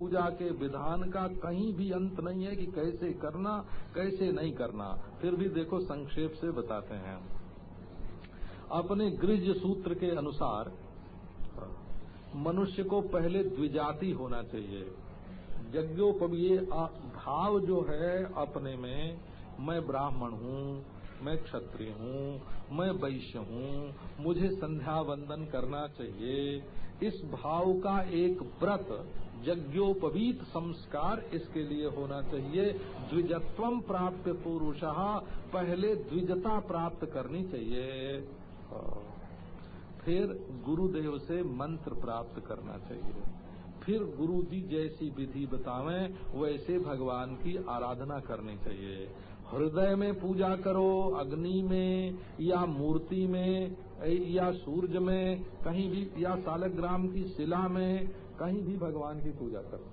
पूजा के विधान का कहीं भी अंत नहीं है कि कैसे करना, कैसे नहीं करना। फिर भी देखो संक्षेप से बताते हैं। अपने गृह सूत्र के अनुसार, मनुष्य को पहले द्विजाति होना चाहिए। यज्ञोपवीय भाव जो है अपने में, मैं ब्राह्मण हूँ, मैं क्षत्रिय हूँ, मैं वैश्य हूँ, मुझे संध्या वंदन करना चाहिए। इस भाव का एक व्रत यज्ञोपवीत संस्कार इसके लिए होना चाहिए। द्विजत्व प्राप्त पुरुष, पहले द्विजता प्राप्त करनी चाहिए। फिर गुरुदेव से मंत्र प्राप्त करना चाहिए। फिर गुरु जी जैसी विधि बतावें, वैसे भगवान की आराधना करनी चाहिए। हृदय में पूजा करो, अग्नि में, या मूर्ति में, या सूरज में, कहीं भी, या सालग्राम की शिला में कहीं भी भगवान की पूजा करो।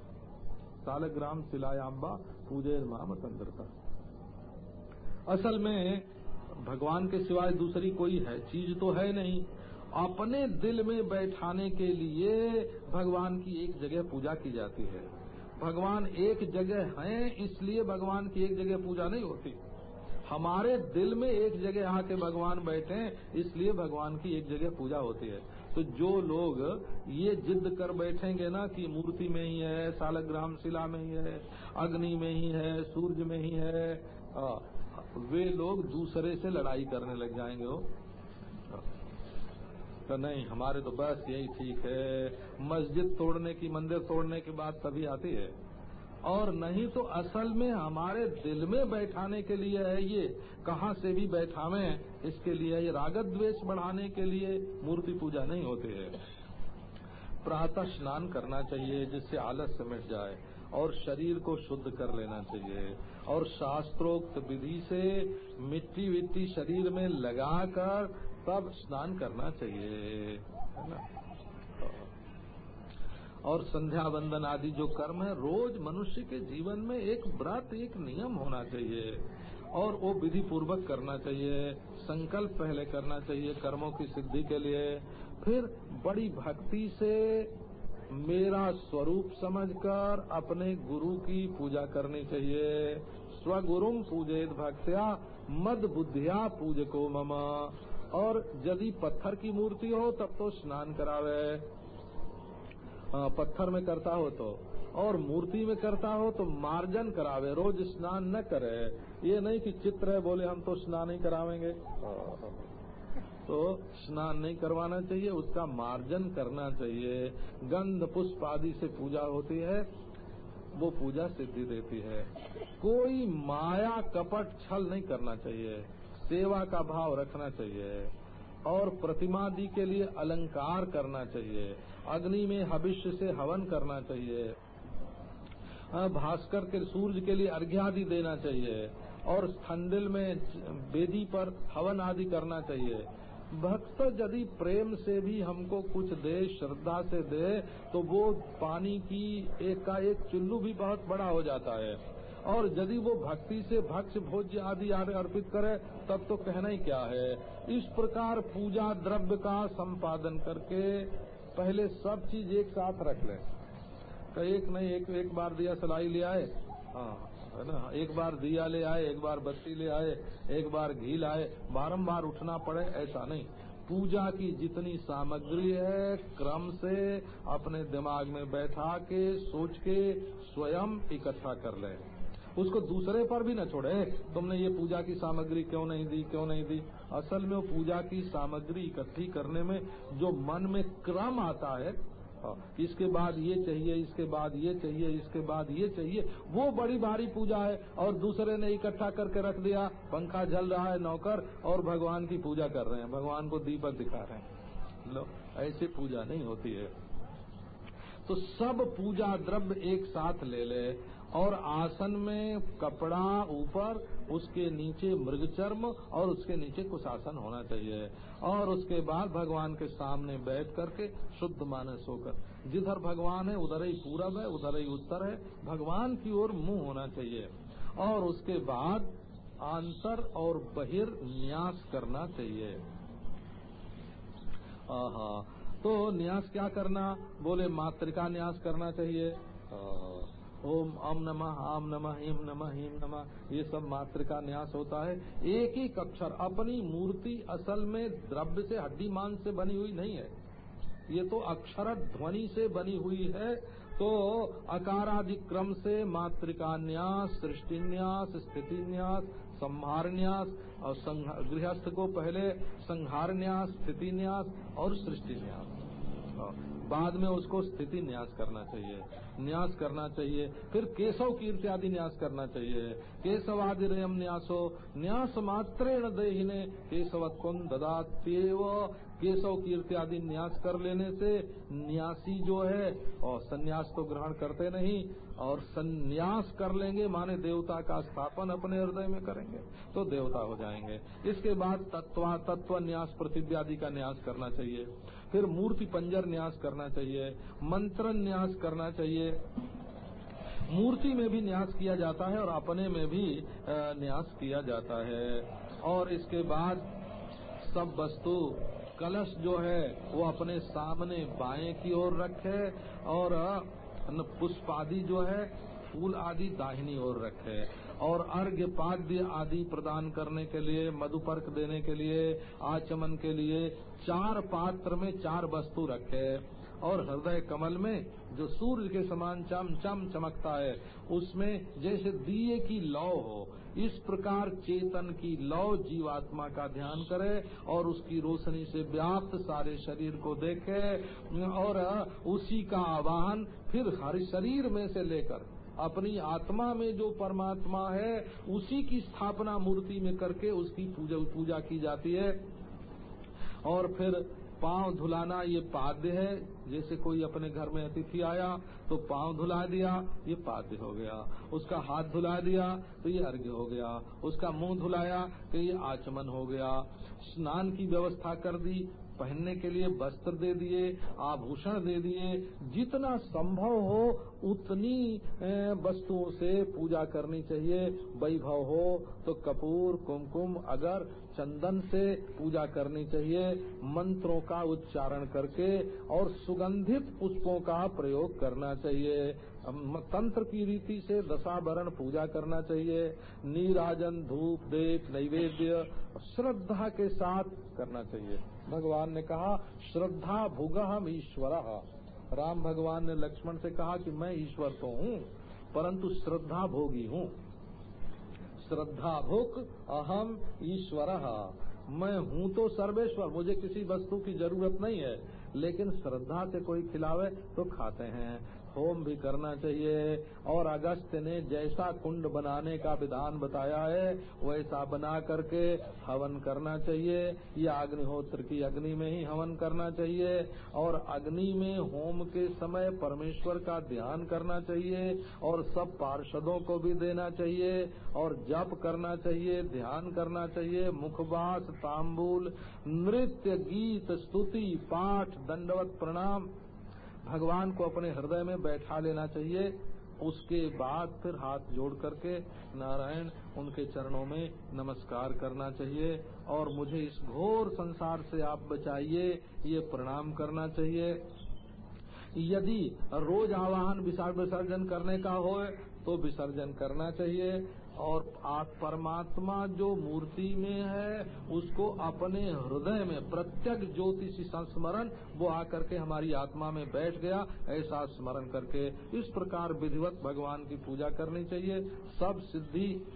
सालग्राम शिलायाम्बा पूजे माम असल में भगवान के सिवाय दूसरी कोई है, चीज़ तो है नहीं। अपने दिल में बैठाने के लिए भगवान की एक जगह पूजा की जाती है। भगवान एक जगह हैं, इसलिए भगवान की एक जगह पूजा नहीं होती। हमारे दिल में एक जगह आके भगवान बैठे इसलिए भगवान की एक जगह पूजा होती है। तो जो लोग ये जिद कर बैठेंगे ना कि मूर्ति में ही है सालग्राम शिला में ही है अग्नि में ही है सूरज में ही है आ, वे लोग दूसरे से लड़ाई करने लग जाएँगे हो तो नहीं हमारे तो बस यही ठीक है। मस्जिद तोड़ने की मंदिर तोड़ने की बात तभी आती है। और नहीं तो असल में हमारे दिल में बैठाने के लिए है ये। कहाँ से भी बैठावे, इसके लिए ये रागत द्वेष बढ़ाने के लिए मूर्ति पूजा नहीं होती है। प्रातः स्नान करना चाहिए जिससे आलस्य मिट जाए और शरीर को शुद्ध कर लेना चाहिए। और शास्त्रोक्त विधि से मिट्टी विट्टी शरीर में लगाकर तब स्नान करना चाहिए। है ना? और संध्या वंदन आदि जो कर्म है, रोज मनुष्य के जीवन में एक व्रत, एक नियम होना चाहिए। और वो विधि पूर्वक करना चाहिए, संकल्प पहले करना चाहिए कर्मों की सिद्धि के लिए। फिर बड़ी भक्ति से मेरा स्वरूप समझकर अपने गुरु की पूजा करनी चाहिए। स्वगुरुम पूजित भक्त्या, मद बुद्धिया पूजको ममा। और यदि पत्थर की मूर्ति हो, तब तो स्नान करावे। पत्थर में करता हो तो। और मूर्ति में करता हो तो मार्जन करावे, रोज स्नान न करे। ये नहीं कि चित्र है, बोले हम तो स्नान नहीं करावेंगे। तो स्नान नहीं करवाना चाहिए, उसका मार्जन करना चाहिए। गंध पुष्प आदि से पूजा होती है, वो पूजा सिद्धि देती है। कोई माया, कपट, छल नहीं करना चाहिए। सेवा का भाव रखना चाहिए। और प्रतिमादि के लिए अलंकार करना चाहिए। अग्नि में हविष्य से हवन करना चाहिए। भास्कर के सूर्य के लिए अर्घ्यादि देना चाहिए और ठंडिल में वेदी पर हवन आदि करना चाहिए। भक्त यदि प्रेम से भी हमको कुछ दे, श्रद्धा से दे तो वो पानी की एक का एक चुल्लू भी बहुत बड़ा हो जाता है। और यदि वो भक्ति से भक्ष भोज्य आदि अर्पित करे, तब तो कहना ही क्या है? इस प्रकार पूजा द्रव्य का संपादन करके पहले सब चीज़ एक साथ रख ले। तो एक नहीं एक एक बार दिया सलाई ले आए। हाँ। है ना? एक बार दिया ले आए एक बार बत्ती ले आए एक बार घी लाए। बारंबार उठना पड़े ऐसा नहीं। पूजा की जितनी सामग्री है क्रम से अपने दिमाग में बैठा के सोच के स्वयं इकट्ठा कर ले। उसको दूसरे पर भी न छोड़े तुमने ये पूजा की सामग्री क्यों नहीं दी क्यों नहीं दी? असल में वो पूजा की सामग्री इकट्ठी करने में जो मन में क्रम आता है इसके बाद ये चाहिए, इसके बाद ये चाहिए, इसके बाद ये चाहिए, वो बड़ी भारी पूजा है और दूसरे ने इकट्ठा करके रख दिया, पंखा जल रहा है नौकर और भगवान की पूजा कर रहे हैं, भगवान को दीपक दिखा रहे हैं। लो, ऐसे पूजा नहीं होती है। तो सब पूजा द्रव्य एक साथ ले ले और आसन में कपड़ा ऊपर, उसके नीचे मृगचर्म और उसके नीचे कुछ आसन होना चाहिए। और उसके बाद भगवान के सामने बैठ करके शुद्ध मानस होकर। जिधर भगवान है, उधर ही पूरब है, उधर ही उत्तर है। भगवान की ओर मुँह होना चाहिए। और उसके बाद आंतर और बहिर न्यास करना चाहिए। तो न्यास क्या करना? बोले, मातृका न्यास करना चाहिए। ओम अम नमः, आम नमः हिम नमः हिम नमः। ये सब मात्र का न्यास होता है। एक एक अक्षर अपनी मूर्ति असल में द्रव्य से हड्डी मांस से बनी हुई नहीं है। ये तो अक्षर ध्वनि से बनी हुई है। तो अकाराधिक्रम से मातृका न्यास, सृष्टि न्यास, स्थिति न्यास, संहार न्यास, और गृहस्थ को पहले संहार न्यास, स्थिति न्यास और सृष्टि न्यास। बाद में उसको स्थिति न्यास करना चाहिए। न्यास करना चाहिए। फिर केशव कीर्ति आदि न्यास करना चाहिए। केशवादि रयम न्यासो। न्यास मात्रेण देहिने। केशवत्व ददात्यव। केशव कीर्ति आदि न्यास कर लेने से न्यासी जो है, और सन्यास तो ग्रहण करते नहीं, और सन्यास कर लेंगे माने देवता का स्थापन अपने हृदय में करेंगे तो देवता हो जाएँगे। इसके बाद तत्वा, तत्व न्यास पृथ्वी आदि का न्यास करना चाहिए। फिर मूर्ति पंजर न्यास करना चाहिए, मंत्र न्यास करना चाहिए। मूर्ति में भी न्यास किया जाता है और अपने में भी न्यास किया जाता है। और इसके बाद सब वस्तु कलश जो है, वो अपने सामने बाएँ की ओर रखे और पुष्प आदि जो है, फूल आदि दाहिनी ओर रखे और अर्घ्य पाद्य आदि प्रदान करने के लिए, मधुपर्क देने के लिए, आचमन के लिए चार पात्र में चार वस्तु रखे और हृदय कमल में जो सूर्य के समान चम चम चमकता है, उसमें जैसे दिए की लौ हो इस प्रकार चेतन की लौ जीवात्मा का ध्यान करे और उसकी रोशनी से व्याप्त सारे शरीर को देखे और उसी का आवाहन फिर हर शरीर में से लेकर अपनी आत्मा में जो परमात्मा है, उसी की स्थापना मूर्ति में करके उसकी पूजा पूजा की जाती है। और फिर पाँव धुलाना ये पाद्य है। जैसे कोई अपने घर में अतिथि आया तो पाँव धुला दिया, ये पाद्य हो गया। उसका हाथ धुला दिया तो ये अर्घ्य हो गया। उसका मुँह धुलाया तो ये आचमन हो गया। स्नान की व्यवस्था कर दी पहनने के लिए वस्त्र दे दिए, आभूषण दे दिए, जितना संभव हो उतनी वस्तुओं से पूजा करनी चाहिए। वैभव हो तो कपूर, कुमकुम, अगर चंदन से पूजा करनी चाहिए, मंत्रों का उच्चारण करके और सुगंधित पुष्पों का प्रयोग करना चाहिए। तंत्र की रीति से दशावरण पूजा करना चाहिए। नीराजन, धूप, देख, नैवेद्य श्रद्धा के साथ करना चाहिए। भगवान ने कहा, श्रद्धा भुग हम ईश्वर। राम भगवान ने लक्ष्मण से कहा कि मैं ईश्वर तो हूँ, परंतु श्रद्धा भोगी हूँ। श्रद्धा भुक अहम ईश्वर। मैं हूँ तो सर्वेश्वर, मुझे किसी वस्तु की ज़रूरत नहीं है, लेकिन श्रद्धा से कोई खिलावे तो खाते हैं। होम भी करना चाहिए। और अगस्त ने जैसा कुंड बनाने का विधान बताया है, वैसा बना करके हवन करना चाहिए। या अग्निहोत्र की अग्नि में ही हवन करना चाहिए। और अग्नि में होम के समय परमेश्वर का ध्यान करना चाहिए और सब पार्षदों को भी देना चाहिए और जप करना चाहिए, ध्यान करना चाहिए। मुखवास, तांबूल, नृत्य, गीत, स्तुति, पाठ, दंडवत, प्रणाम भगवान को अपने हृदय में बैठा लेना चाहिए। उसके बाद फिर हाथ जोड़ करके नारायण उनके चरणों में नमस्कार करना चाहिए और मुझे इस घोर संसार से आप बचाइए, ये प्रणाम करना चाहिए। यदि रोज आवाहन विसर्जन करने का हो तो विसर्जन करना चाहिए। और परमात्मा जो मूर्ति में है, उसको अपने हृदय में प्रत्यक्ष ज्योतिषी संस्मरण, वो आकर के हमारी आत्मा में बैठ गया, ऐसा स्मरण करके इस प्रकार विधिवत भगवान की पूजा करनी चाहिए। सब सिद्धि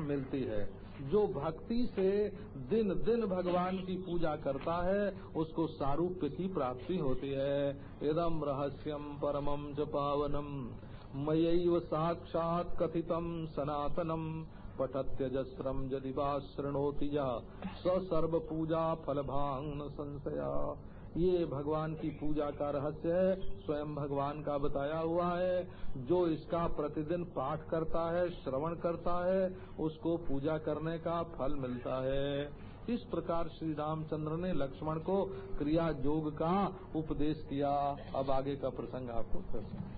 मिलती है। जो भक्ति से दिन दिन भगवान की पूजा करता है, उसको सारूप्य की प्राप्ति होती है। इदम रहस्यम परमम च पावनम। मयैव साक्षात् कथितम् सनातनम पठत्यजस्रम् यदि वा या सर्व पूजा फलभांग न संशया ये भगवान की पूजा का रहस्य है, स्वयं भगवान का बताया हुआ है, जो इसका प्रतिदिन पाठ करता है, श्रवण करता है, उसको पूजा करने का फल मिलता है। इस प्रकार श्री रामचंद्र ने लक्ष्मण को क्रिया योग का उपदेश किया अब आगे का प्रसंग आपको उद्भूतम्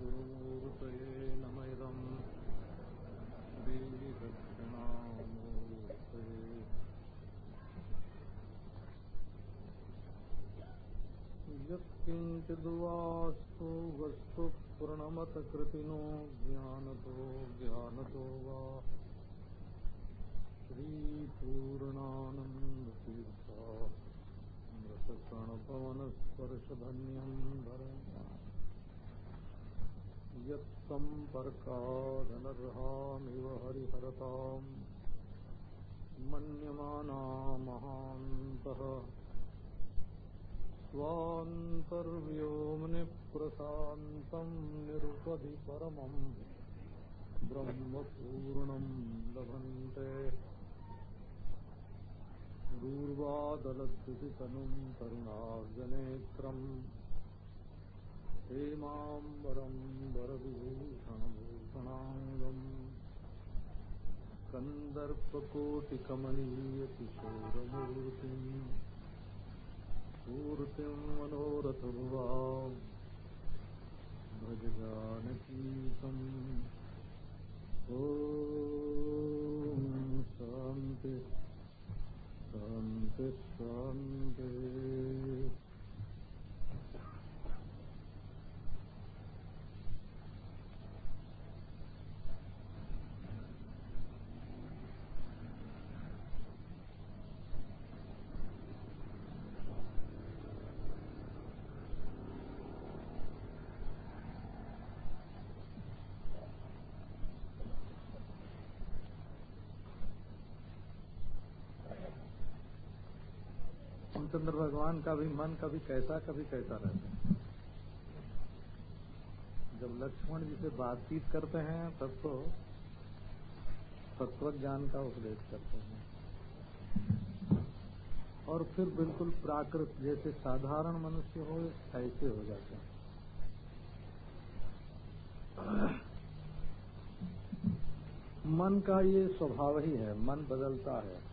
यत्किञ्चिद्वास्तु वस्तु पूर्णमतकृतिनो ज्ञानतो ज्ञानतो वा। श्रीपूर्णानन्दतीर्था मृतकणपवनस्पर्शधन्यम् धरन् यत्सम्पर्कादनर्हामिव हरिहरताम् मन्यमाना महान्तः स्वान्तर्व्योम्नि प्रशान्तम् निरुपधि परमम् ब्रह्मपूर्णम् लभन्ते। दूर्वादलद्युतितनुम् तरुणार्जनेत्रम् हेमाम्बरम् वरविभूषणभूषणाङ्गम्। कन्दर्पकोटिकमनीयकिशोरमूर्तिम्। पूर्तिम् मनोरथभुवा भज जानकीकम् ॐ शान्ति शान्ति शान्ति रामचंद्र भगवान का भी मन कभी कैसा कभी कैसा रहता है। जब लक्ष्मण जी से बातचीत करते हैं, तब तो तत्व ज्ञान का उपदेश करते हैं। और फिर बिल्कुल प्राकृत, जैसे साधारण मनुष्य हो, ऐसे हो जाते हैं। मन का ये स्वभाव ही है, मन बदलता है।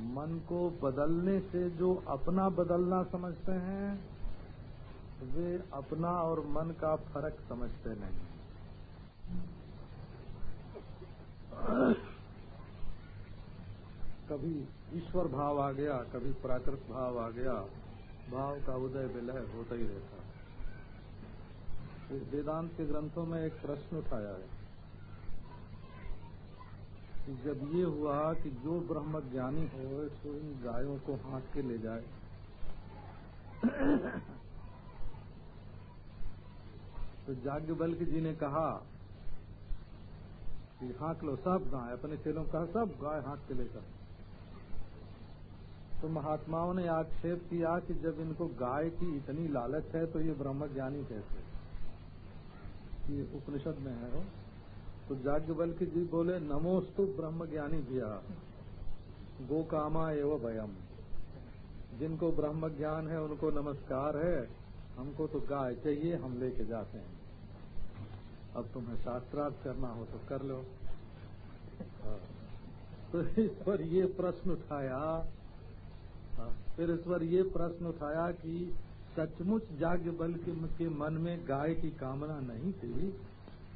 मन को बदलने से जो अपना बदलना समझते हैं, वे अपना और मन का फ़र्क समझते नहीं। कभी ईश्वर भाव आ गया, कभी प्राकृत भाव आ गया, भाव का उदय विलय होता ही रहता। इस वेदांत के ग्रंथों में एक प्रश्न उठाया है। जब ये हुआ कि जो ब्रह्म ज्ञानी हो तो इन गायों को हाँक के ले जाए। तो जाग्ञवल्क जी ने कहा कि हाँक लो, सब गाय, अपने चेलों को सब गाय हाँक के लेकर तो महात्माओं ने आक्षेप किया कि जब इनको गाय की इतनी लालच है तो ये ब्रह्म ज्ञानी कैसे? ये उपनिषद में है वो तो जाग्ञवल्क जी बोले, नमोस्तु ब्रह्म ज्ञानी भैया। गो कामा एवं भयम। जिनको ब्रह्म ज्ञान है, उनको नमस्कार है, हमको तो गाय चाहिए, हम लेके जाते हैं। अब तुम्हें शास्त्रार्थ करना हो तो कर लो। तो इस पर ये प्रश्न उठाया। फिर इस पर ये प्रश्न उठाया कि सचमुच जाग्ञ बल के मन में गाय की कामना नहीं थी।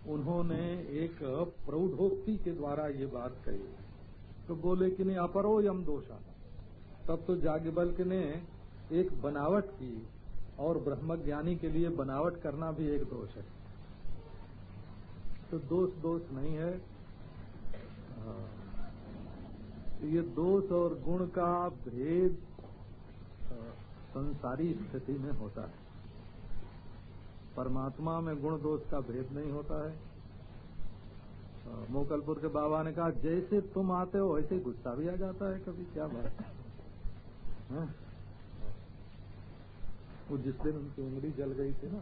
उन्होंने एक प्रौढ़ोक्ति के द्वारा ये बात कही। तो बोले कि नहीं अपरो यम दोषा। तब तो जाग्ञबल्क ने एक बनावट की और ब्रह्मज्ञानी के लिए बनावट करना भी एक दोष है। तो दोष दोष नहीं है। ये दोष और गुण का भेद संसारी स्थिति में होता है। परमात्मा में गुण दोष का भेद नहीं होता है। मोकलपुर के बाबा ने कहा, जैसे तुम आते हो, वैसे गुस्सा भी आ जाता है कभी, क्या बात वो जिस दिन उनकी उंगली जल गई थी ना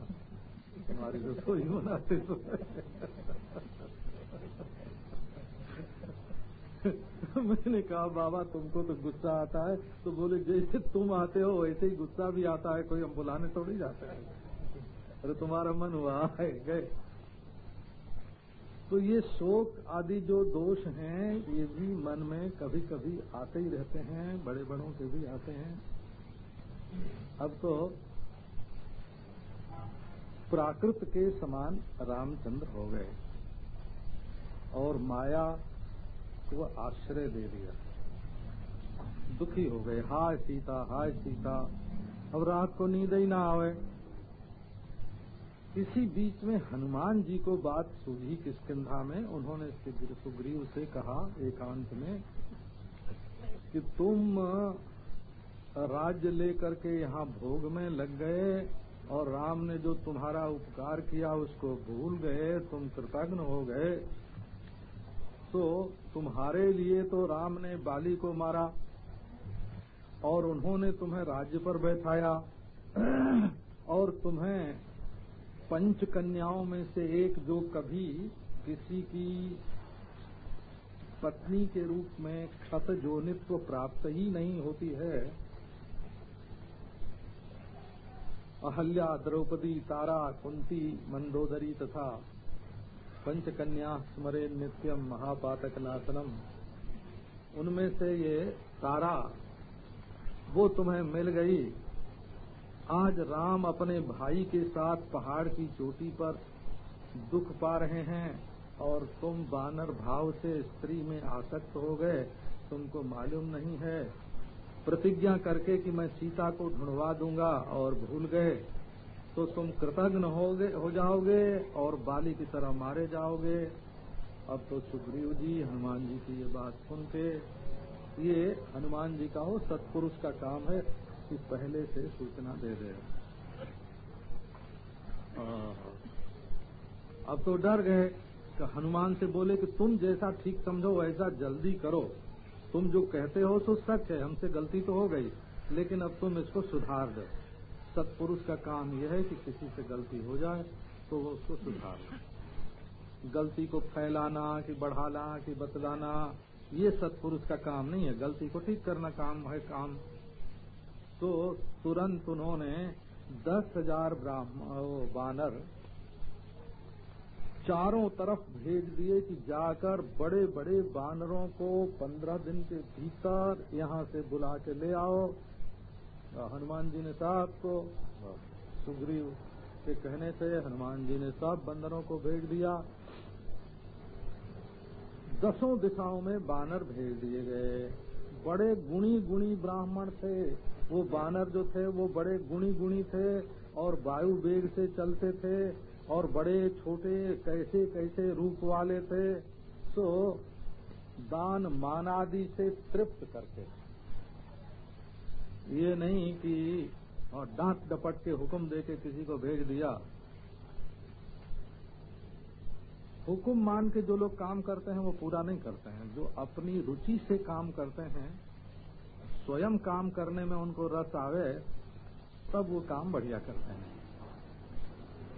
हमारी रसोई बनाते तो। मैंने कहा, बाबा, तुमको तो गुस्सा आता है तो बोले, जैसे तुम आते हो, वैसे ही गुस्सा भी आता है, कोई हम बुलाने थोड़ी जाते हैं। अरे तुम्हारा मन हुआ है, गए। तो ये शोक आदि जो दोष हैं, ये भी मन में कभी कभी आते ही रहते हैं बड़े बड़ों के भी आते हैं। अब तो प्राकृत के समान रामचंद्र हो गए और माया को आश्रय दे दिया। दुखी हो गए। हाय सीता हाय सीता, अब रात को नींद ही ना आवे। इसी बीच में हनुमान जी को बात सूझी किसकिधा में? उन्होंने सुग्रीव से कहा एकांत में कि तुम राज्य लेकर के यहाँ भोग में लग गए और राम ने जो तुम्हारा उपकार किया उसको भूल गए, तुम कृतज्ञ हो गए तो तुम्हारे लिए तो राम ने बाली को मारा और उन्होंने तुम्हें राज्य पर बैठाया और तुम्हें पंच कन्याओं में से एक जो कभी किसी की पत्नी के रूप में क्षत जोनित्व प्राप्त ही नहीं होती है, अहल्या, द्रौपदी, तारा, कुंती, मंदोदरी तथा पंचकन्या, स्मरे नित्यम महापातक नाशनम उनमें से ये तारा, वो तुम्हें मिल गई। आज राम अपने भाई के साथ पहाड़ की चोटी पर दुख पा रहे हैं और तुम बानर भाव से स्त्री में आसक्त हो गए। तुमको मालूम नहीं है। प्रतिज्ञा करके कि मैं सीता को ढूंढवा दूँगा और भूल गए। तो तुम कृतज्ञ हो, हो जाओगे और बाली की तरह मारे जाओगे। अब तो सुग्रीव जी हनुमान जी की ये बात सुन के ये हनुमान जी का हो सत्पुरुष का काम है। कि पहले से सूचना दे दे। अब तो डर गए कि हनुमान से बोले कि तुम जैसा ठीक समझो, वैसा जल्दी करो। तुम जो कहते हो तो सच है, हमसे गलती तो हो गई, लेकिन अब तुम इसको सुधार दो। सत्पुरुष का काम यह है कि किसी से गलती हो जाए तो वो उसको सुधार दो। गलती को फैलाना, कि बढ़ाना, कि बतलाना, ये सत्पुरुष का काम नहीं है। गलती को ठीक करना काम है, काम तो तुरंत उन्होंने दस हज़ार ब्राह्मण बानर चारों तरफ़ भेज दिए कि जाकर बड़े बड़े बानरों को पंद्रह दिन के भीतर यहाँ से बुला के ले आओ। हनुमान जी ने साहब को, सुग्रीव के कहने से हनुमान जी ने सब बंदरों को भेज दिया। दसों दिशाओं में बानर भेज दिए गए। बड़े गुणी गुणी ब्राह्मण थे। वो बानर जो थे, वो बड़े गुणी गुणी थे और वायु वेग से चलते थे और बड़े, छोटे कैसे कैसे रूप वाले थे। तो दान मानादि से तृप्त करते थे। ये नहीं कि और डांट डपट के हुक्म दे के किसी को भेज दिया। हुक्म मान के जो लोग काम करते हैं, वो पूरा नहीं करते हैं। जो अपनी रुचि से काम करते हैं स्वयं काम करने में उनको रस आवे, तब वो काम बढ़िया करते हैं।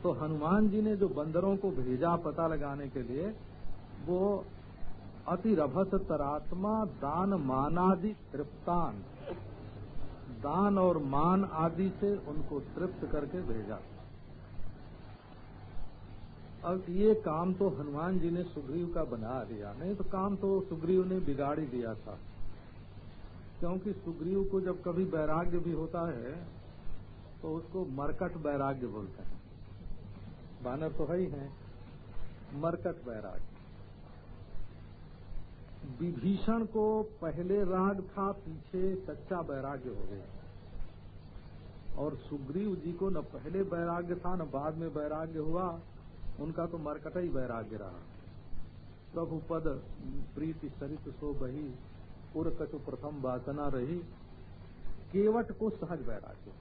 तो हनुमान जी ने जो बंदरों को भेजा पता लगाने के लिए, वो अति रभस तरात्मा, दान मानादि तृप्तान, दान और मान आदि से उनको तृप्त करके भेजा। अब ये काम तो हनुमान जी ने सुग्रीव का बना दिया, नहीं तो काम तो सुग्रीव ने बिगाड़ ही दिया था। क्योंकि सुग्रीव को जब कभी वैराग्य भी होता है तो उसको मरकट वैराग्य बोलते हैं। बानर तो है ही है। मरकट वैराग्य। विभीषण को पहले राग था, पीछे सच्चा वैराग्य हो गया। और सुग्रीव जी को न पहले वैराग्य था, न बाद में वैराग्य हुआ, उनका तो मरकट ही वैराग्य रहा। प्रभु प्रीति सरित सो बही। कछु प्रथम वासना रही। केवट को सहज वैराग्य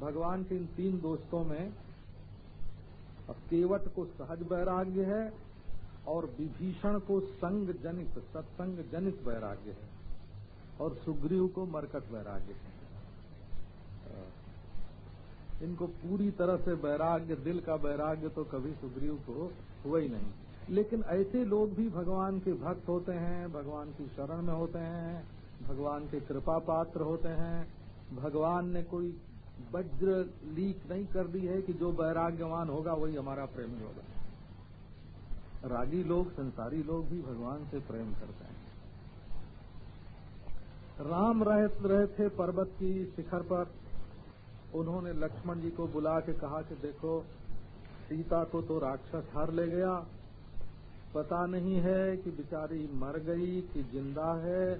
भगवान के इन तीन दोस्तों में अब केवट को सहज वैराग्य है और विभीषण को संग जनित सत्संग जनित वैराग्य है और सुग्रीव को मरकट वैराग्य है। इनको पूरी तरह से वैराग्य दिल का वैराग्य तो कभी सुग्रीव को हुआ ही नहीं। लेकिन ऐसे लोग भी भगवान के भक्त होते हैं, भगवान की शरण में होते हैं, भगवान के कृपा पात्र होते हैं। भगवान ने कोई वज्र लीक नहीं कर दी है कि जो वैराग्यवान होगा वही हमारा प्रेमी होगा रागी लोग, संसारी लोग भी भगवान से प्रेम करते हैं। राम रह रहे थे पर्वत की शिखर पर। उन्होंने लक्ष्मण जी को बुला के कहा कि देखो, सीता को तो राक्षस हर ले गया। पता नहीं है कि बिचारी मर गई कि ज़िंदा है,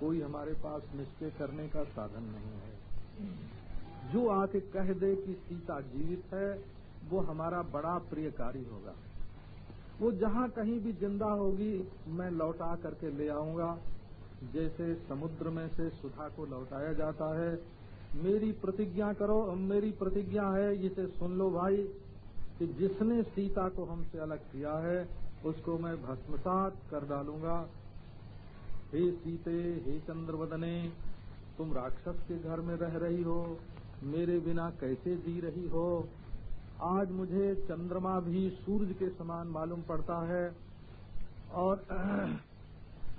कोई हमारे पास निश्चय करने का साधन नहीं है। जो आके कह दे कि सीता जीवित है, वो हमारा बड़ा प्रियकारी होगा। वो जहाँ कहीं भी ज़िंदा होगी, मैं लौटा करके ले आऊँगा। जैसे समुद्र में से सुधा को लौटाया जाता है, मेरी प्रतिज्ञा करो, मेरी प्रतिज्ञा है, इसे सुन लो भाई, कि जिसने सीता को हमसे अलग किया है उसको मैं भस्मसात कर डालूँगा। हे सीते, हे चंद्रवदने, तुम राक्षस के घर में रह रही हो, मेरे बिना कैसे जी रही हो? आज मुझे चंद्रमा भी सूरज के समान मालूम पड़ता है। और,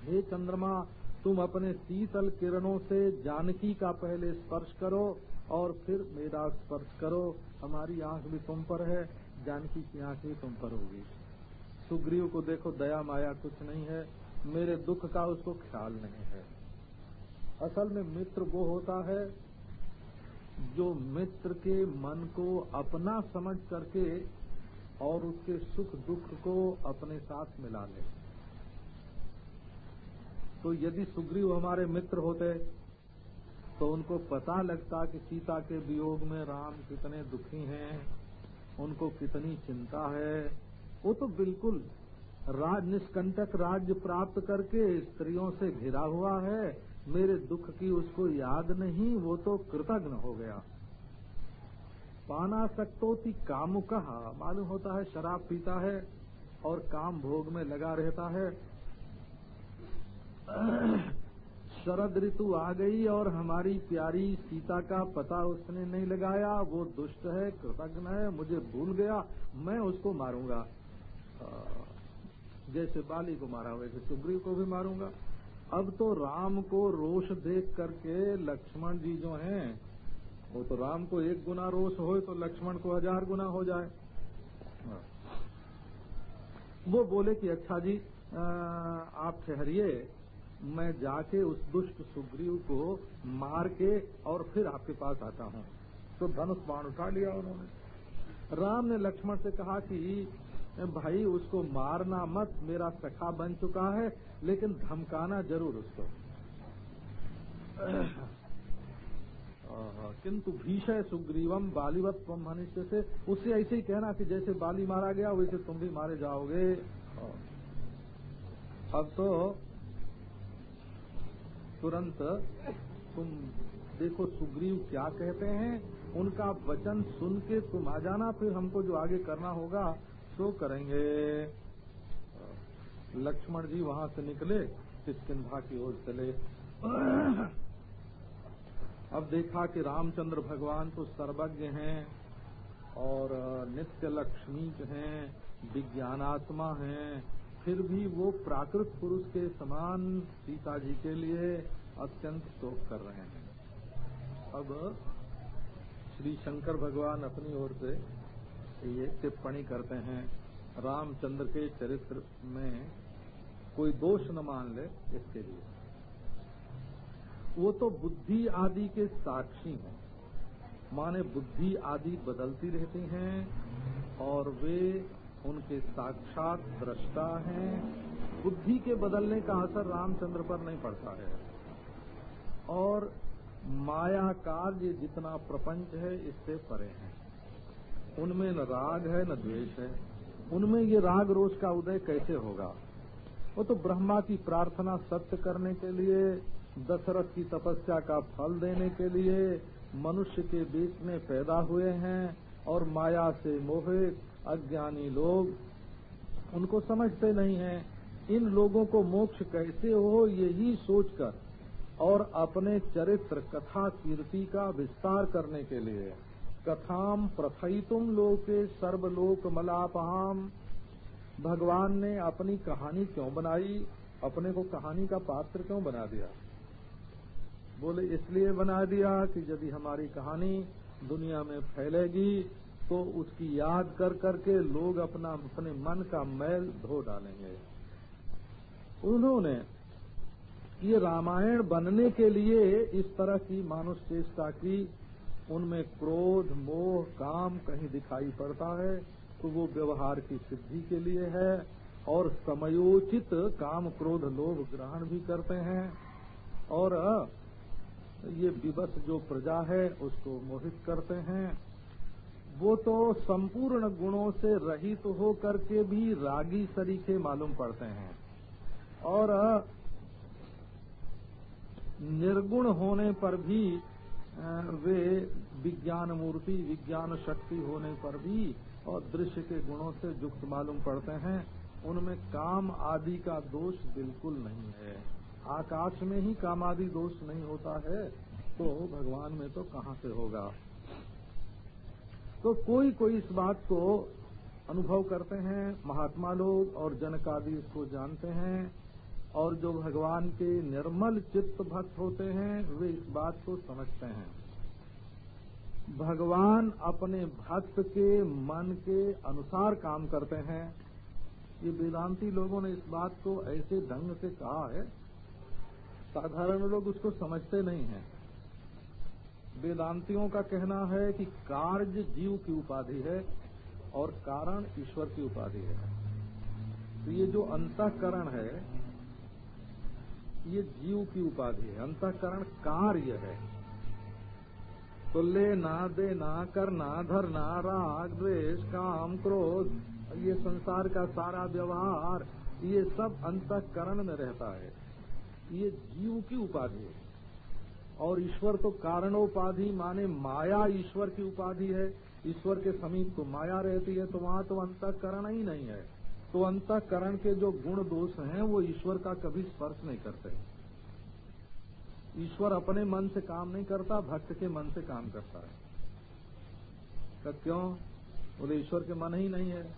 हे चंद्रमा, तुम अपने शीतल किरणों से जानकी का पहले स्पर्श करो और फिर मेरा स्पर्श करो। हमारी आँख भी तुम पर है, जानकी की आँख भी तुम पर होगी। सुग्रीव को देखो, दया माया कुछ नहीं है, मेरे दुख का उसको ख्याल नहीं है। असल में मित्र वो होता है जो मित्र के मन को अपना समझ करके और उसके सुख दुख को अपने साथ मिला ले। तो यदि सुग्रीव हमारे मित्र होते तो उनको पता लगता कि सीता के वियोग में राम कितने दुखी हैं, उनको कितनी चिंता है वो तो बिल्कुल राज, निष्कंटक राज्य प्राप्त करके स्त्रियों से घिरा हुआ है। मेरे दुख की उसको याद नहीं, वो तो कृतज्ञ हो गया। पाना थी कामु कहा मालूम होता है शराब पीता है और काम भोग में लगा रहता है। शरद ऋतु आ गई और हमारी प्यारी सीता का पता उसने नहीं लगाया। वो दुष्ट है कृतज्ञ है, मुझे भूल गया, मैं उसको मारूँगा। जैसे बाली को मारा वैसे सुग्रीव को भी मारूँगा। अब तो राम को रोष देख करके लक्ष्मण जी जो हैं वो तो राम को एक गुना रोष हो तो लक्ष्मण को हज़ार गुना हो जाए। वो बोले कि अच्छा जी आ, आप ठहरिए मैं जाके उस दुष्ट सुग्रीव को मार के और फिर आपके पास आता हूँ। तो धनुष बाण उठा लिया उन्होंने। राम ने लक्ष्मण से कहा कि भाई, उसको मारना मत, मेरा सखा बन चुका है, लेकिन धमकाना ज़रूर उसको। किंतु भीषय सुग्रीवम बालीवत मनुष्य से, उससे ऐसे ही कहना कि जैसे बाली मारा गया, वैसे तुम भी मारे जाओगे। अब तो तुरंत तुम देखो सुग्रीव क्या कहते हैं, उनका वचन सुन के तुम आ जाना, फिर हमको जो आगे करना होगा सो करेंगे। लक्ष्मण जी वहाँ से निकले किसकिधा की ओर चले। अब देखा कि रामचंद्र भगवान तो सर्वज्ञ हैं और नित्य लक्ष्मी हैं, विज्ञानात्मा हैं, फिर भी वो प्राकृत पुरुष के समान सीता जी के लिए अत्यंत शोक कर रहे हैं। अब श्री शंकर भगवान अपनी ओर से ये टिप्पणी करते हैं, रामचंद्र के चरित्र में कोई दोष न मान ले इसके लिए। वो तो बुद्धि आदि के साक्षी हैं। माने बुद्धि आदि बदलती रहती हैं और वे उनके साक्षात दृष्टा हैं। बुद्धि के बदलने का असर रामचंद्र पर नहीं पड़ता है। और माया कार्य जितना प्रपंच है, इससे परे है। उनमें न राग है, न द्वेष है। उनमें ये राग रोष का उदय कैसे होगा? वो तो ब्रह्मा की प्रार्थना सत्य करने के लिए, दशरथ की तपस्या का फल देने के लिए, मनुष्य के बीच में पैदा हुए हैं और माया से मोहित, अज्ञानी लोग उनको समझते नहीं हैं। इन लोगों को मोक्ष कैसे हो, यही सोचकर और अपने चरित्र कथा कीर्ति का विस्तार करने के लिए। कथाम प्रथयितुम लोके सर्वलोक मलापहाम भगवान ने अपनी कहानी क्यों बनाई? अपने को कहानी का पात्र क्यों बना दिया? बोले, इसलिए बना दिया कि यदि हमारी कहानी दुनिया में फैलेगी तो उसकी याद कर करके लोग अपना, अपने मन का मैल धो डालेंगे। उन्होंने ये रामायण बनने के लिए इस तरह की मानुष चेष्टा की उनमें क्रोध, मोह, काम कहीं दिखाई पड़ता है तो वो व्यवहार की सिद्धि के लिए है और समयोचित काम क्रोध लोभ ग्रहण भी करते हैं। और, ये विवश जो प्रजा है, उसको मोहित करते हैं। वो तो संपूर्ण गुणों से रहित तो हो करके भी रागी सरीखे मालूम पड़ते हैं। और, निर्गुण होने पर भी वे विज्ञान मूर्ति विज्ञान शक्ति होने पर भी और दृश्य के गुणों से युक्त मालूम पड़ते हैं। उनमें काम आदि का दोष बिल्कुल नहीं है। आकाश में ही काम आदि दोष नहीं होता है तो भगवान में तो कहाँ से होगा? तो कोई कोई इस बात को अनुभव करते हैं, महात्मा लोग और जनक आदि इसको जानते हैं। और जो भगवान के निर्मल चित्त भक्त होते हैं, वे इस बात को समझते हैं। भगवान अपने भक्त के मन के अनुसार काम करते हैं। ये वेदांती लोगों ने इस बात को ऐसे ढंग से कहा है, साधारण लोग उसको समझते नहीं हैं। वेदांतियों का कहना है कि कार्य जीव की उपाधि है और कारण ईश्वर की उपाधि है। तो ये जो अंतकरण है ये जीव की उपाधि है। अंतकरण कार्य है। तो ले ना लेना देना करना धरना राग, द्वेष, काम, क्रोध, ये संसार का सारा व्यवहार, ये सब अंतकरण में रहता है। ये जीव की उपाधि है। और ईश्वर तो कारणोपाधि माने माया ईश्वर की उपाधि है। ईश्वर के समीप तो माया रहती है तो वहाँ तो अंतकरण ही नहीं है। तो अंतकरण के जो गुण दोष हैं, वो ईश्वर का कभी स्पर्श नहीं करते। ईश्वर अपने मन से काम नहीं करता, भक्त के मन से काम करता है। तो क्यों? बोले ईश्वर के मन ही नहीं है।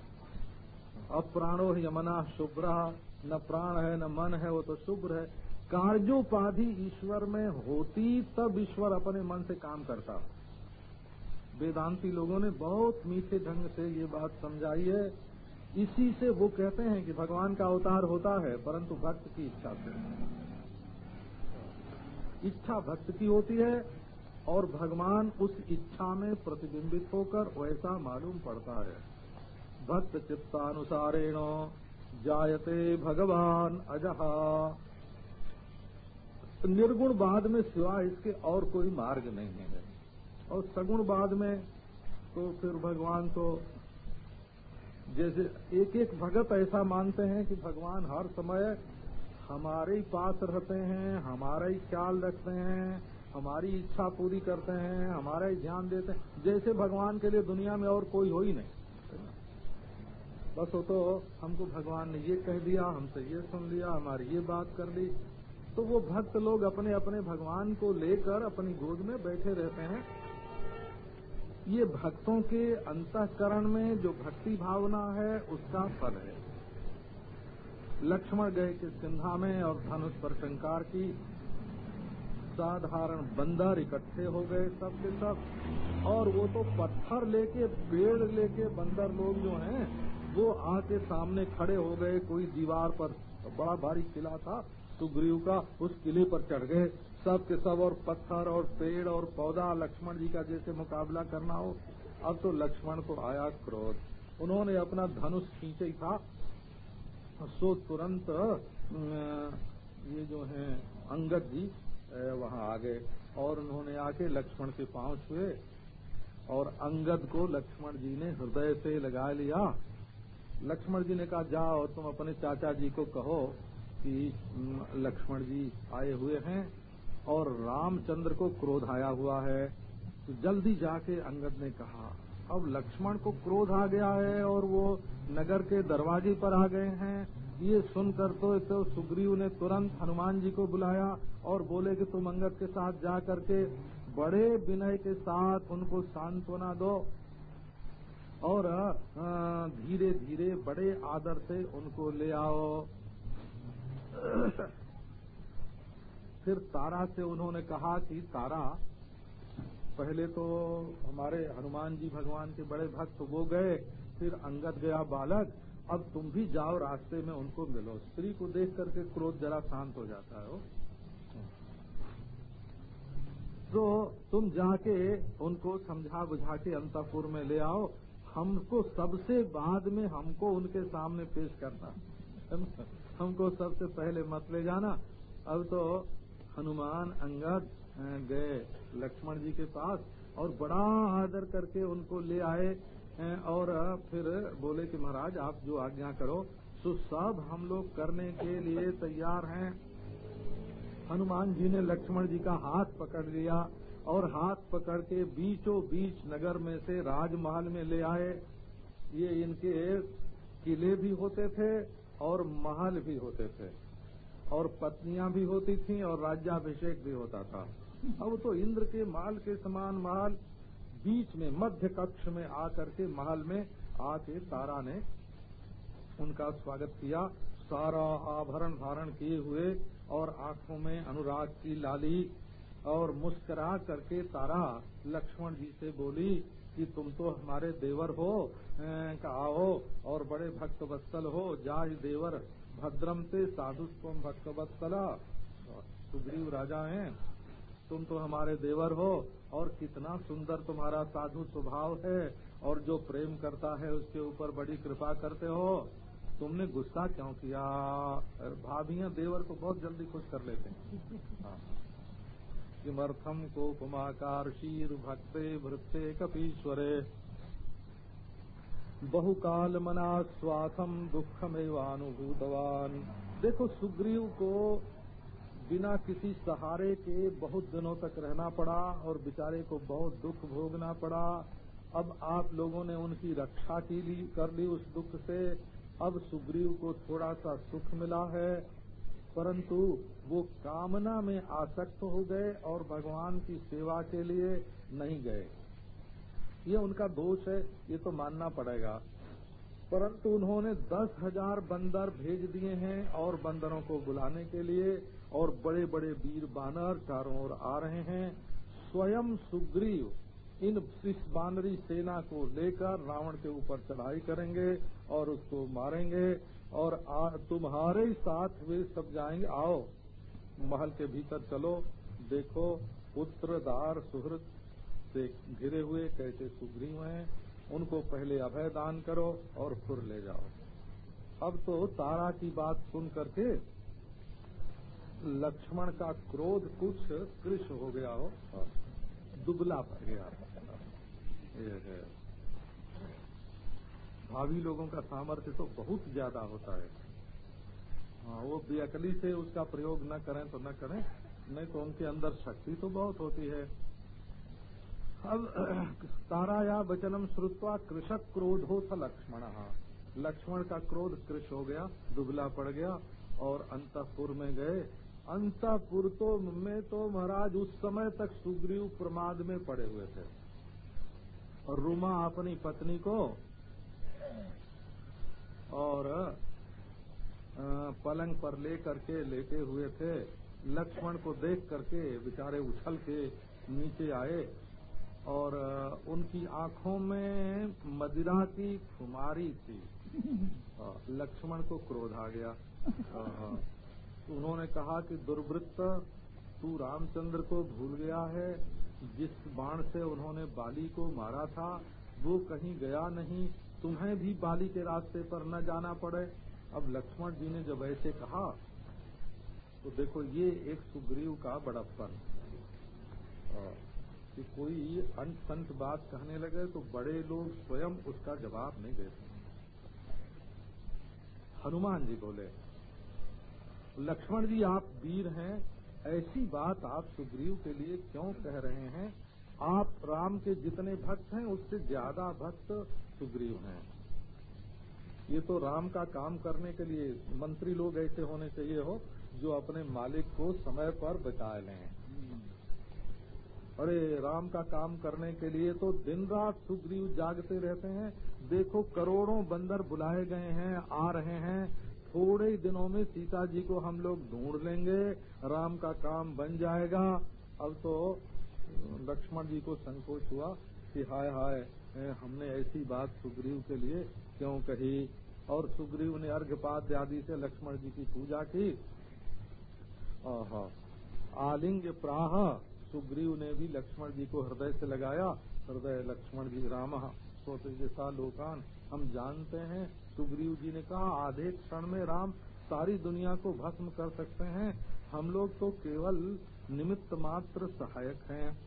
अप्राणो यमना शुभ्र, न प्राण है, न मन है, वो तो शुभ्र है। कार्योपाधि ईश्वर में होती, तब ईश्वर अपने मन से काम करता। वेदांती लोगों ने बहुत मीठे ढंग से ये बात समझाई है। इसी से वो कहते हैं कि भगवान का अवतार होता है, परंतु भक्त की इच्छा से। इच्छा भक्त की होती है और भगवान उस इच्छा में प्रतिबिंबित होकर वैसा मालूम पड़ता है। भक्त चित्तानुसारेण जायते भगवान अजहा। निर्गुण बाद में सिवा इसके और कोई मार्ग नहीं है। और सगुण बाद में तो फिर भगवान तो जैसे एक एक भगत ऐसा मानते हैं कि भगवान हर समय हमारे ही पास रहते हैं, हमारा ही ख्याल रखते हैं, हमारी इच्छा पूरी करते हैं, हमारा ही ध्यान देते हैं। जैसे भगवान के लिए दुनिया में और कोई हो ही नहीं। बस वो तो हमको भगवान ने ये कह दिया, हमसे ये सुन लिया, हमारी ये बात कर ली। तो वो भक्त लोग अपने अपने भगवान को लेकर अपनी गोद में बैठे रहते हैं। ये भक्तों के अंतकरण में जो भक्ति भावना है, उसका फल है। लक्ष्मण गए के सिंधा में और धनुष पर शंकार की। साधारण बंदर इकट्ठे हो गए सब के सब। और वो तो पत्थर लेके, पेड़ लेके बंदर लोग जो हैं, वो आके सामने खड़े हो गए। कोई दीवार पर, बड़ा भारी किला था, सुग्रीव का उस किले पर चढ़ गए। सब के सब, और पत्थर, और पेड़, और पौधा, लक्ष्मण जी का जैसे मुकाबला करना हो, अब तो लक्ष्मण को आया क्रोध। उन्होंने अपना धनुष खींचे था सो तुरंत ये जो है, अंगद जी वहाँ आ गए, और उन्होंने आके लक्ष्मण के पाँव छुए, और अंगद को लक्ष्मण जी ने हृदय से लगा लिया। लक्ष्मण जी ने कहा, जाओ, तुम अपने चाचा जी को कहो कि लक्ष्मण जी आए हुए हैं और रामचंद्र को क्रोध आया हुआ है। तो जल्दी जाके अंगद ने कहा अब लक्ष्मण को क्रोध आ गया है और वो नगर के दरवाजे पर आ गए हैं। ये सुनकर तो, तो सुग्रीव ने तुरंत हनुमान जी को बुलाया और बोले कि तुम अंगद के साथ जा करके बड़े विनय के साथ उनको सांत्वना दो और धीरे धीरे बड़े आदर से उनको ले आओ। फिर तारा से उन्होंने कहा कि तारा, पहले तो हमारे हनुमान जी भगवान के बड़े भक्त वो गए, फिर अंगद गया बालक, अब तुम भी जाओ रास्ते में उनको मिलो। स्त्री को देख करके क्रोध जरा शांत हो जाता है तो तुम जाके उनको समझा बुझा के अंतापुर में ले आओ। हमको सबसे बाद में हमको उनके सामने पेश करना। हमको सबसे पहले मत ले जाना। अब तो हनुमान अंगद गए लक्ष्मण जी के पास और बड़ा आदर करके उनको ले आए और फिर बोले कि महाराज, आप जो आज्ञा करो तो सब हम लोग करने के लिए तैयार हैं। हनुमान जी ने लक्ष्मण जी का हाथ पकड़ लिया और हाथ पकड़ के बीचों बीच नगर में से राजमहल में ले आए। ये इनके किले भी होते थे और महल भी होते थे। और पत्नियाँ भी होती थीं और राज्याभिषेक भी होता था। अब तो इंद्र के माल के समान महल बीच में, मध्य कक्ष में आकर के महल में आके तारा ने उनका स्वागत किया। सारा आभरण धारण किए हुए और आँखों में अनुराग की लाली और मुस्करा करके तारा लक्ष्मण जी से बोली कि तुम तो हमारे देवर हो आओ और बड़े भक्त वत्सल हो। जाय देवर भद्रम से साधु तुम भक्त वत्सला सुग्रीव राजा हैं, तुम तो हमारे देवर हो, और कितना सुंदर तुम्हारा साधु स्वभाव है, और जो प्रेम करता है उसके ऊपर बड़ी कृपा करते हो। तुमने गुस्सा क्यों किया? भाभियाँ देवर को बहुत जल्दी खुश कर लेते हैं। हाँ। किमर्थम को कुमाकार शीर भक्ते भृत्ते कपीश्वरे बहुकाल मना स्वाथम दुखमेवानुभूतवान। देखो, सुग्रीव को बिना किसी सहारे के बहुत दिनों तक रहना पड़ा और बेचारे को बहुत दुख भोगना पड़ा। अब आप लोगों ने उनकी रक्षा की ली, कर ली उस दुख से। अब सुग्रीव को थोड़ा सा सुख मिला है, परंतु वो कामना में आसक्त हो गए और भगवान की सेवा के लिए नहीं गए। ये उनका दोष है ये तो मानना पड़ेगा। परंतु उन्होंने दस हज़ार बंदर भेज दिए हैं और बंदरों को बुलाने के लिए और बड़े बड़े वीर बानर चारों ओर आ रहे हैं। स्वयं सुग्रीव इन इस बानरी सेना को लेकर रावण के ऊपर चढ़ाई करेंगे और उसको मारेंगे और आ, तुम्हारे साथ वे सब जाएँगे। आओ महल के भीतर चलो देखो पुत्र दार सुहृद से घिरे हुए, कैसे सुग्रीव हैं, उनको पहले अभय दान करो और फिर ले जाओ। अब तो तारा की बात सुन करके लक्ष्मण का क्रोध कुछ कृष हो गया हो दुबला पड़ गया है। भावी लोगों का सामर्थ्य तो बहुत ज़्यादा होता है। हाँ वो बेअकली से उसका प्रयोग न करें तो न करें, नहीं तो उनके अंदर शक्ति तो बहुत होती है। अब ताराया वचनम श्रुत्वा कृषक क्रोध था लक्ष्मण लक्ष्मण का क्रोध कृष हो गया, दुबला पड़ गया और अंतपुर में गए। अंतपुर तो में तो महाराज, उस समय तक सुग्रीव प्रमाद में पड़े हुए थे। और रूमा अपनी पत्नी को और पलंग पर ले करके लेटे हुए थे। लक्ष्मण को देख करके बेचारे उछल के नीचे आए। और उनकी आँखों में मदिरा की खुमारी थी। लक्ष्मण को क्रोध आ गया। उन्होंने कहा कि, दुर्वृत्त, तू रामचंद्र को भूल गया है। जिस बाण से उन्होंने बाली को मारा था, वो कहीं गया नहीं। तुम्हें भी बाली के रास्ते पर न जाना पड़े। अब लक्ष्मण जी ने जब ऐसे कहा तो देखो, ये एक सुग्रीव का बड़प्पन। कि कोई अंत बात कहने लगे तो बड़े लोग स्वयं उसका जवाब नहीं देते हनुमान जी बोले, लक्ष्मण जी, आप वीर हैं, ऐसी बात आप सुग्रीव के लिए क्यों कह रहे हैं? आप राम के जितने भक्त हैं, उससे ज़्यादा भक्त सुग्रीव हैं। ये तो राम का काम करने के लिए मंत्री लोग ऐसे होने चाहिए हो, जो अपने मालिक को समय पर बचा लें। अरे राम का काम करने के लिए तो दिन रात सुग्रीव जागते रहते हैं। देखो करोड़ों बंदर बुलाए गए हैं, आ रहे हैं। थोड़े ही दिनों में सीता जी को हम लोग ढूंढ लेंगे। राम का काम बन जाएगा। अब तो लक्ष्मण जी को संकोच हुआ कि हाय हाय हमने ऐसी बात सुग्रीव के लिए क्यों कही? और सुग्रीव ने अर्घ्यपात आदि से लक्ष्मण जी की पूजा की। आलिंग प्राह सुग्रीव ने भी लक्ष्मण जी को हृदय से लगाया। हृदय लक्ष्मण जी राम सोते जैसा लोकान हम जानते हैं। सुग्रीव जी ने कहा आधे क्षण में राम सारी दुनिया को भस्म कर सकते हैं। हम लोग तो केवल निमित्त मात्र सहायक हैं।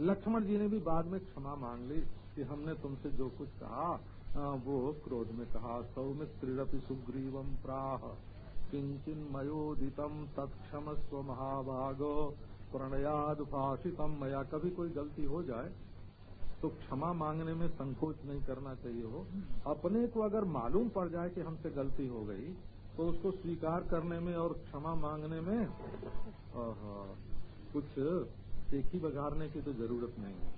लक्ष्मण जी ने भी बाद में क्षमा मांग ली कि हमने तुमसे जो कुछ कहा आ, वो क्रोध में कहा सौमित्रिरपि सुग्रीवम प्राह किंचन मयोदितम तत्क्षम स्व महाभागो प्रणयाद भाषितम मया कभी कोई गलती हो जाए तो क्षमा मांगने में संकोच नहीं करना चाहिए हो। अपने को अगर मालूम पड़ जाए कि हमसे गलती हो गई तो उसको स्वीकार करने में और क्षमा मांगने में कुछ चेखी बघारने की तो ज़रूरत नहीं है।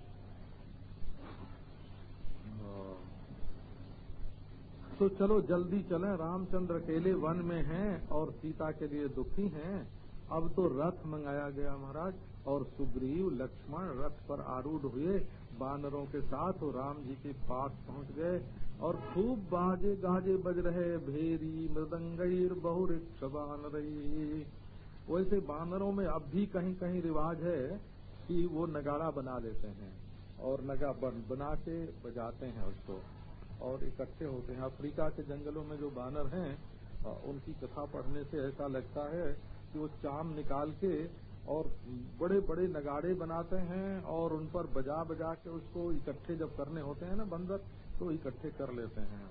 तो चलो जल्दी चलें। रामचंद्र अकेले वन में हैं और सीता के लिए दुखी हैं। अब तो रथ मंगाया गया महाराज, और सुग्रीव लक्ष्मण रथ पर आरूढ़ हुए, बानरों के साथ और राम जी के पास पहुँच गए, और खूब बाजे गाजे बज रहे, भेरी मृदंगईर बहुरिक्ष बानरई वैसे बानरों में अब भी कहीं कहीं रिवाज है कि वो नगाड़ा बना लेते हैं, और नगा बना के बजाते हैं उसको, और इकट्ठे होते हैं। अफ्रीका के जंगलों में जो बानर हैं उनकी कथा पढ़ने से ऐसा लगता है कि वो चाम निकाल के और बड़े बड़े नगाड़े बनाते हैं और उन पर बजा बजा के उसको इकट्ठे जब करने होते हैं ना बंदर तो इकट्ठे कर लेते हैं।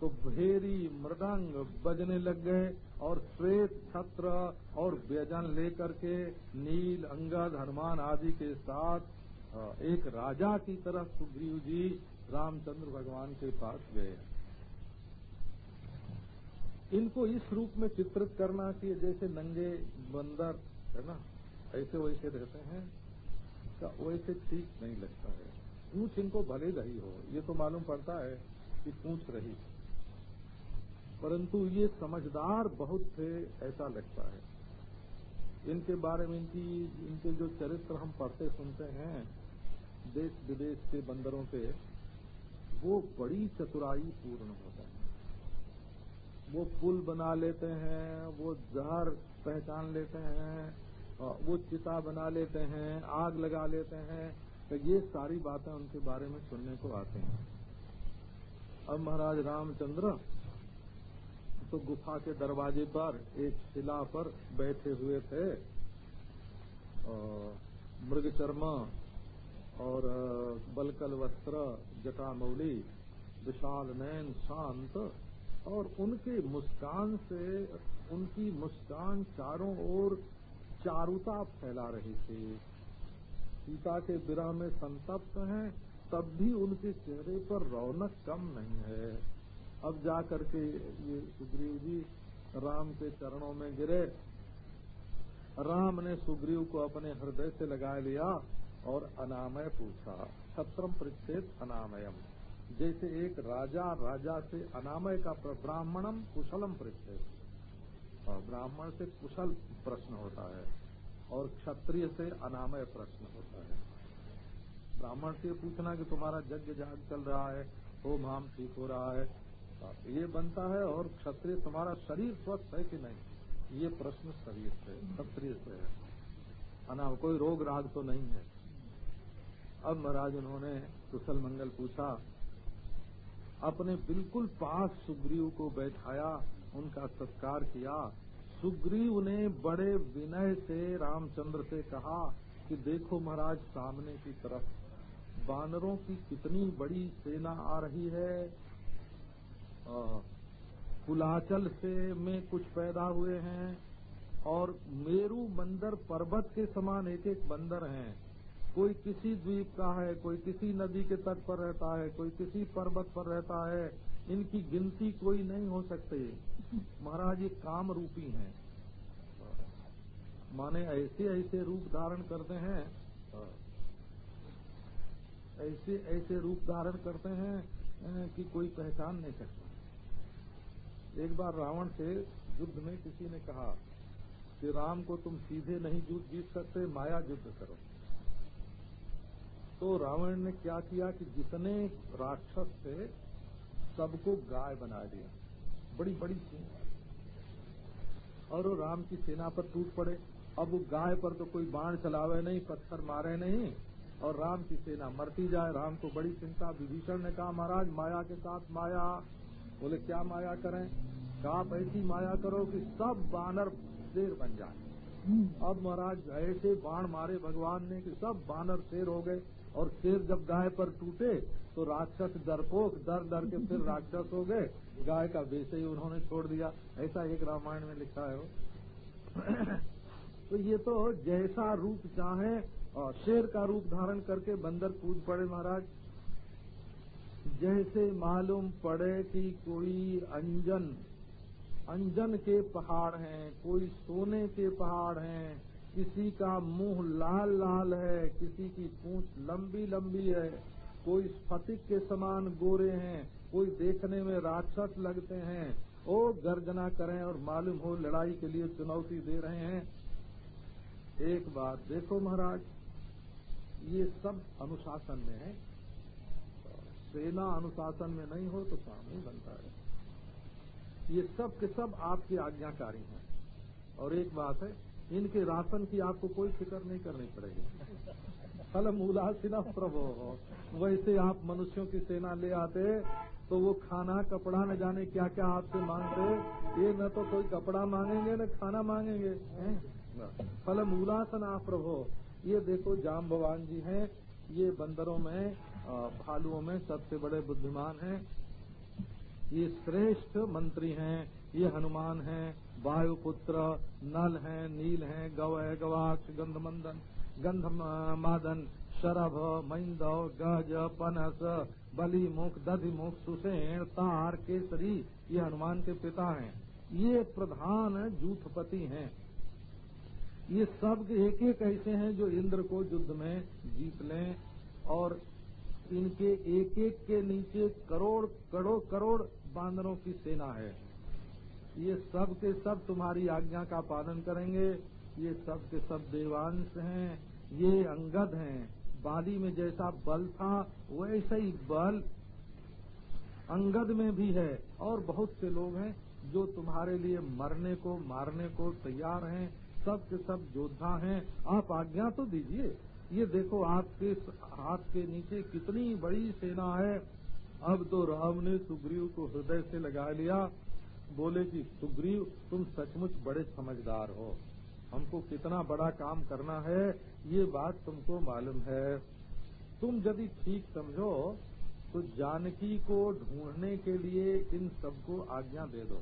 तो भेरी मृदंग बजने लग गए और श्वेत छत्र और व्यजन लेकर के नील, अंगद, हनुमान आदि के साथ एक राजा की तरह सुग्रीव जी रामचंद्र भगवान के पास गए। इनको इस रूप में चित्रित करना कि जैसे नंगे बंदर, है ना, ऐसे वैसे रहते हैं का वैसे ठीक नहीं लगता है। पूछ इनको भले रही हो, ये तो मालूम पड़ता है कि पूछ रही परंतु ये समझदार बहुत थे, ऐसा लगता है। इनके बारे में इनकी, इनके जो चरित्र हम पढ़ते सुनते हैं देश विदेश के बंदरों के वो बड़ी चतुराई पूर्ण होता है। वो पुल बना लेते हैं, वो जहर पहचान लेते हैं वो चिता बना लेते हैं, आग लगा लेते हैं तो ये सारी बातें उनके बारे में सुनने को आते हैं। अब महाराज रामचंद्र तो गुफा के दरवाजे पर एक शिला पर बैठे हुए थे मृग चर्मा और बलकल वस्त्र जटामौली, विशाल नयन, शांत और उनके मुस्कान से, उनकी मुस्कान चारों ओर चारुता फैला रही थी। सीता के विरह में संतप्त हैं, तब भी उनके चेहरे पर रौनक कम नहीं है। अब जा करके ये सुग्रीव जी राम के चरणों में गिरे। राम ने सुग्रीव को अपने हृदय से लगा लिया और अनामय पूछा छत्रम पृच्छेद अनामयम। जैसे एक राजा राजा से अनामय का ब्राह्मणम कुशलम पृच्छेद और ब्राह्मण से कुशल प्रश्न होता है और क्षत्रिय से अनामय प्रश्न होता है। ब्राह्मण से पूछना कि तुम्हारा यज्ञ जाग चल रहा है होम हाम ठीक हो रहा है ये बनता है और क्षत्रिय तुम्हारा शरीर स्वस्थ है कि नहीं? ये प्रश्न शरीर से, क्षत्रिय से है। अनाम कोई रोग राग तो नहीं है। अब महाराज उन्होंने कुशल मंगल पूछा अपने बिल्कुल पास सुग्रीव को बैठाया, उनका सत्कार किया। सुग्रीव ने बड़े विनय से रामचंद्र से कहा कि देखो महाराज, सामने की तरफ़ बानरों की कितनी बड़ी सेना आ रही है। कुलाचल से में कुछ पैदा हुए हैं और मेरू बंदर पर्वत के समान एक एक बंदर हैं। कोई किसी द्वीप का है, कोई किसी नदी के तट पर रहता है, कोई किसी पर्वत पर रहता है, इनकी गिनती कोई नहीं हो सकती। महाराज, ये काम रूपी हैं। माने ऐसे ऐसे रूप धारण करते हैं। ऐसे ऐसे रूप धारण करते हैं कि कोई पहचान नहीं सकता। एक बार रावण से युद्ध में किसी ने कहा कि राम को तुम सीधे नहीं जीत सकते, माया युद्ध करो। तो रावण ने क्या किया कि जितने राक्षस थे सबको गाय बना दिया। बड़ी बड़ी सेना और वो राम की सेना पर टूट पड़े। अब वो गाय पर तो कोई बाण चलावे नहीं पत्थर मारे नहीं और राम की सेना मरती जाए। राम को बड़ी चिंता। विभीषण ने कहा महाराज माया के साथ माया। बोले क्या माया करें? कहा ऐसी माया करो कि सब बानर शेर बन जाए। अब महाराज ऐसे बाण मारे भगवान ने कि सब बानर शेर हो गए। और शेर जब गाय पर टूटे तो राक्षस डरपोक डर डर के फिर राक्षस हो गए। गाय का वैसे ही उन्होंने छोड़ दिया। ऐसा एक रामायण में लिखा है वो। तो ये तो जैसा रूप चाहे और शेर का रूप धारण करके बंदर कूद पड़े महाराज। जैसे मालूम पड़े कि कोई अंजन अंजन के पहाड़ हैं कोई सोने के पहाड़ हैं किसी का मुँह लाल लाल है, किसी की पूंछ लंबी लंबी है, कोई स्फटिक के समान गोरे हैं, कोई देखने में राक्षस लगते हैं, ओ गर्जना करें और मालूम हो लड़ाई के लिए चुनौती दे रहे हैं। एक बात देखो महाराज, ये सब अनुशासन में है। सेना अनुशासन में नहीं हो तो काम नहीं बनता है। ये सब के सब आपके आज्ञाकारी हैं। और एक बात है इनके राशन की आपको कोई फ़िक्र नहीं करनी पड़ेगी। फल मूलासिना प्रभो वैसे आप मनुष्यों की सेना ले आते तो वो खाना कपड़ा न जाने क्या क्या आपसे मांगते। ये न तो कोई कपड़ा मांगेंगे न खाना मांगेंगे फल मूलासना प्रभो। ये देखो जाम भगवान जी हैं। ये बंदरों में भालुओं में सबसे बड़े बुद्धिमान हैं। ये श्रेष्ठ मंत्री हैं। ये हनुमान हैं, वायुपुत्र, नल हैं, नील हैं गवय गवाक्ष, गंधमंदन गंध मादन शरभ मैंदव गज, पनस, बलिमुख, दधिमुख, सुसेन, तार, केसरी, ये हनुमान के पिता हैं। ये प्रधान जूथपति हैं। ये सब एक एक ऐसे हैं जो इंद्र को युद्ध में जीत लें और इनके एक एक के नीचे करोड़ करोड़ करोड़ बांदरों की सेना है। ये सब के सब तुम्हारी आज्ञा का पालन करेंगे। ये सब के सब देवांश हैं। ये अंगद हैं। बाली में जैसा बल था, वैसा ही बल अंगद में भी है। और बहुत से लोग हैं जो तुम्हारे लिए मरने को, मारने को तैयार हैं। सब के सब योद्धा हैं। आप आज्ञा तो दीजिए। ये देखो आपके हाथ के नीचे कितनी बड़ी सेना है। अब तो राम ने सुग्रीव को हृदय से लगा लिया। बोले कि, सुग्रीव, तुम सचमुच बड़े समझदार हो। हमको कितना बड़ा काम करना है, ये बात तुमको मालूम है। तुम यदि ठीक समझो तो जानकी को ढूँढने के लिए इन सबको आज्ञा दे दो।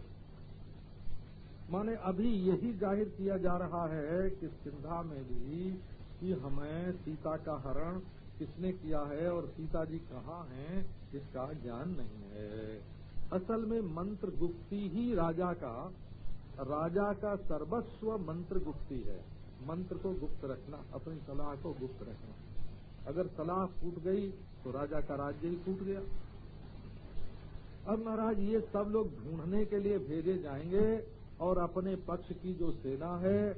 माने अभी यही ज़ाहिर किया जा रहा है कि सिंधा में भी कि हमें सीता का हरण किसने किया है और सीता जी कहाँ हैं, इसका ज्ञान नहीं है। असल में मंत्र गुप्ती ही राजा का राजा का सर्वस्व मंत्र गुप्ती है। मंत्र को गुप्त रखना, अपनी सलाह को गुप्त रखना। अगर सलाह फूट गई तो राजा का राज्य ही फूट गया। अब महाराज, ये सब लोग ढूँढने के लिए भेजे जाएँगे और अपने पक्ष की जो सेना है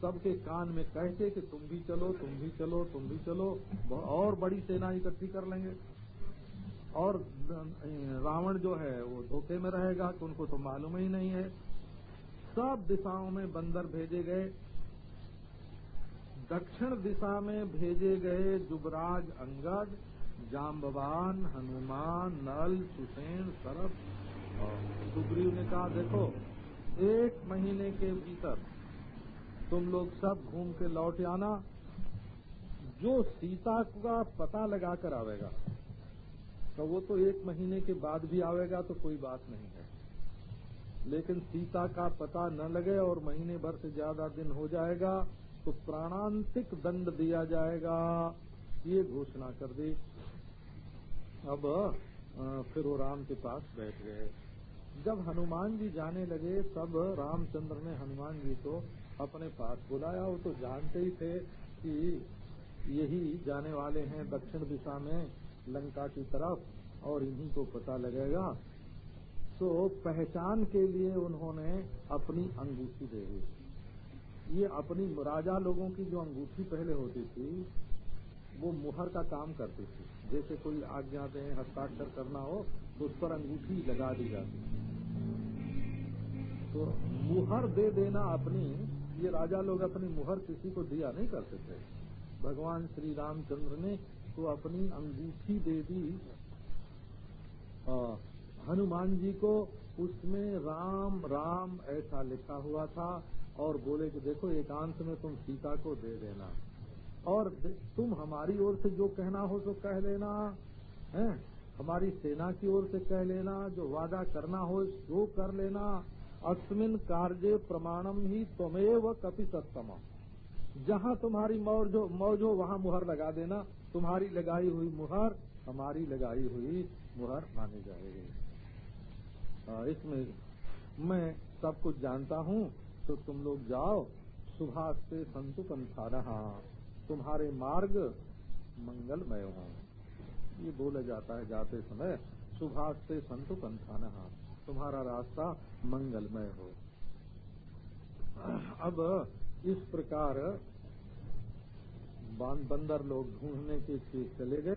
सबके कान में कहते कि तुम भी चलो, तुम भी चलो, तुम भी चलो, और बड़ी सेना इकट्ठी कर लेंगे। और रावण जो है, वो धोखे में रहेगा, कि उनको तो मालूम ही नहीं है। सब दिशाओं में बंदर भेजे गए। दक्षिण दिशा में भेजे गए जुबराज अंगद, जाम्बवान, हनुमान, नल, सुसेन सरब और सुग्रीव ने कहा, देखो, एक महीने के भीतर तुम लोग सब घूम के लौट आना। जो सीता का पता लगा कर आवेगा तो वो तो एक महीने के बाद भी आवेगा तो कोई बात नहीं है। लेकिन सीता का पता न लगे और महीने भर से ज़्यादा दिन हो जाएगा तो प्राणांतिक दंड दिया जाएगा। ये घोषणा कर दी। अब फिर वो राम के पास बैठ गए। जब हनुमान जी जाने लगे, तब रामचंद्र ने हनुमान जी को अपने पास बुलाया। वो तो जानते ही थे कि यही जाने वाले हैं दक्षिण दिशा में। लंका की तरफ़ और इन्हीं को पता लगेगा। तो पहचान के लिए उन्होंने अपनी अंगूठी दे दी। ये अपनी राजा लोगों की जो अंगूठी पहले होती थी, वो मुहर का काम करती थी। जैसे कोई आज्ञा दें, हस्ताक्षर करना हो तो उस पर अंगूठी लगा दी जाती तो मुहर दे देना अपनी, ये राजा लोग अपनी मुहर किसी को दिया नहीं करते थे। भगवान श्री रामचंद्र ने तो अपनी अंगूठी दे दी। हनुमान जी को उसमें राम राम ऐसा लिखा हुआ था और बोले कि देखो एकांत में तुम सीता को दे देना। और तुम हमारी ओर से जो कहना हो तो कह लेना, है? हमारी सेना की ओर से कह लेना, जो वादा करना हो वो कर लेना। अस्मिन कार्य प्रमाणम ही त्वमेव कपि सत्तम जहाँ तुम्हारी मौज हो वहाँ मुहर लगा देना। तुम्हारी लगाई हुई मुहर, हमारी लगाई हुई मुहर मानी जाएगी इसमें मैं सब कुछ जानता हूँ तो तुम लोग जाओ, सुभाष से संतु रहा तुम्हारे मार्ग मंगलमय हो। ये बोला जाता है जाते समय, सुभाष से संतु रहा तुम्हारा रास्ता मंगलमय हो। अब इस प्रकार बंदर लोग ढूँढने के लिए चले गए।